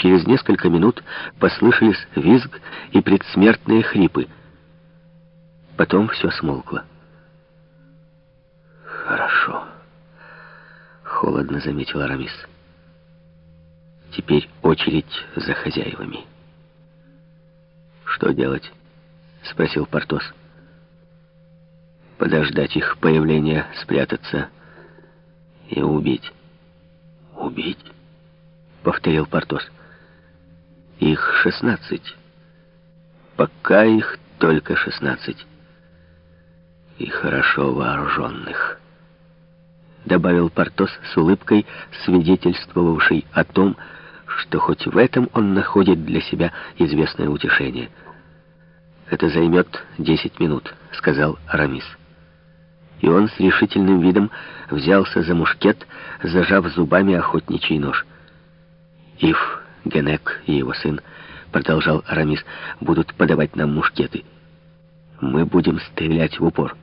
Через несколько минут послышались визг и предсмертные хрипы. Потом все смолкло. «Хорошо», — холодно заметил Арамис. «Теперь очередь за хозяевами». «Что делать?» — спросил Портос. «Подождать их появления, спрятаться и убить». «Убить?» — повторил Портос. «Их шестнадцать. Пока их только шестнадцать. И хорошо вооруженных» добавил Портос с улыбкой, свидетельствовавшей о том, что хоть в этом он находит для себя известное утешение. «Это займет десять минут», — сказал Арамис. И он с решительным видом взялся за мушкет, зажав зубами охотничий нож. «Ив, Генек и его сын», — продолжал Арамис, — «будут подавать нам мушкеты. Мы будем стрелять в упор»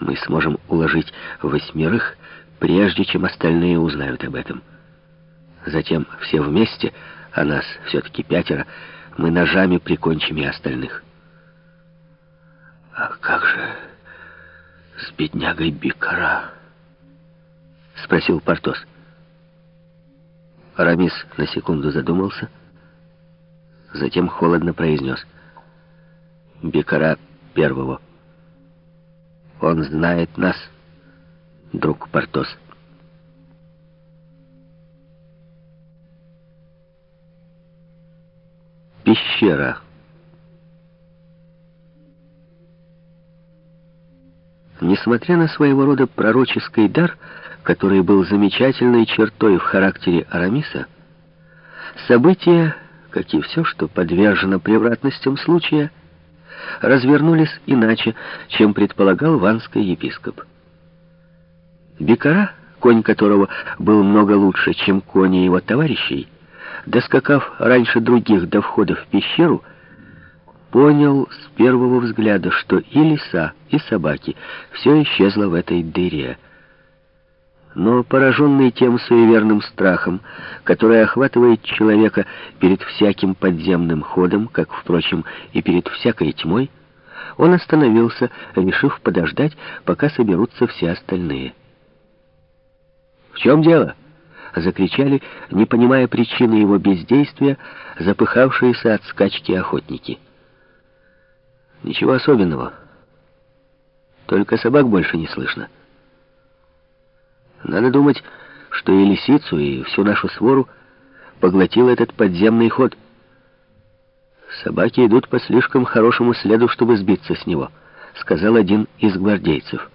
мы сможем уложить восьмерых, прежде чем остальные узнают об этом. Затем все вместе, а нас все-таки пятеро, мы ножами прикончим и остальных. «А как же с беднягой Бикара?» — спросил Портос. Арамис на секунду задумался, затем холодно произнес. «Бикара первого». Он знает нас, друг Портос. Пещера. Несмотря на своего рода пророческий дар, который был замечательной чертой в характере Арамиса, события, как и все, что подвержено превратностям случая, развернулись иначе, чем предполагал ванский епископ. Бекара, конь которого был много лучше, чем кони его товарищей, доскакав раньше других до входа в пещеру, понял с первого взгляда, что и лиса, и собаки все исчезло в этой дыре — но пораженный тем суеверным страхом, который охватывает человека перед всяким подземным ходом, как, впрочем, и перед всякой тьмой, он остановился, решив подождать, пока соберутся все остальные. «В чем дело?» — закричали, не понимая причины его бездействия, запыхавшиеся от скачки охотники. «Ничего особенного. Только собак больше не слышно». Надо думать, что и лисицу, и всю нашу свору поглотил этот подземный ход. Собаки идут по слишком хорошему следу, чтобы сбиться с него, сказал один из гвардейцев.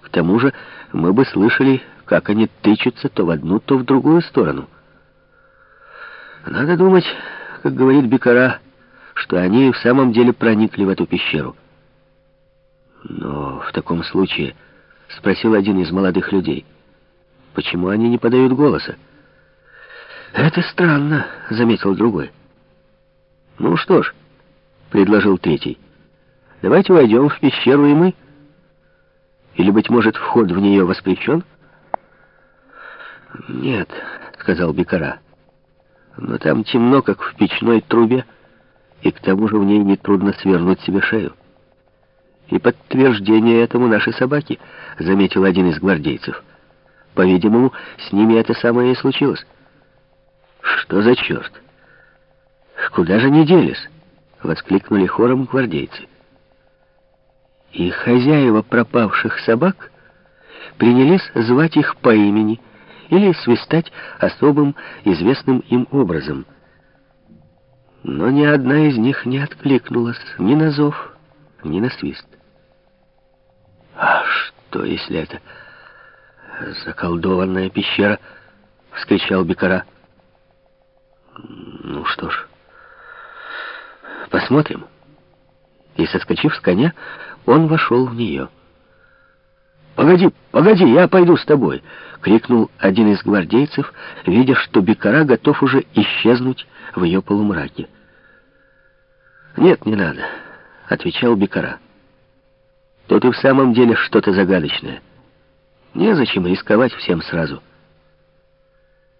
К тому же мы бы слышали, как они тычутся то в одну, то в другую сторону. Надо думать, как говорит Бекара, что они в самом деле проникли в эту пещеру. Но в таком случае, спросил один из молодых людей, — Почему они не подают голоса? «Это странно», — заметил другой. «Ну что ж», — предложил третий, — «давайте войдем в пещеру и мы. Или, быть может, вход в нее воспрещен?» «Нет», — сказал Бекара, — «но там темно, как в печной трубе, и к тому же в ней нетрудно свернуть себе шею». «И подтверждение этому наши собаки», — заметил один из гвардейцев. По-видимому, с ними это самое и случилось. Что за черт? Куда же они делись? Воскликнули хором гвардейцы. И хозяева пропавших собак принялись звать их по имени или свистать особым известным им образом. Но ни одна из них не откликнулась ни на зов, ни на свист. А что, если это «Заколдованная пещера!» — вскричал Бекара. «Ну что ж, посмотрим». И, соскочив с коня, он вошел в нее. «Погоди, погоди, я пойду с тобой!» — крикнул один из гвардейцев, видя, что Бекара готов уже исчезнуть в ее полумраке. «Нет, не надо», — отвечал Бекара. «Тут и в самом деле что-то загадочное». Незачем рисковать всем сразу.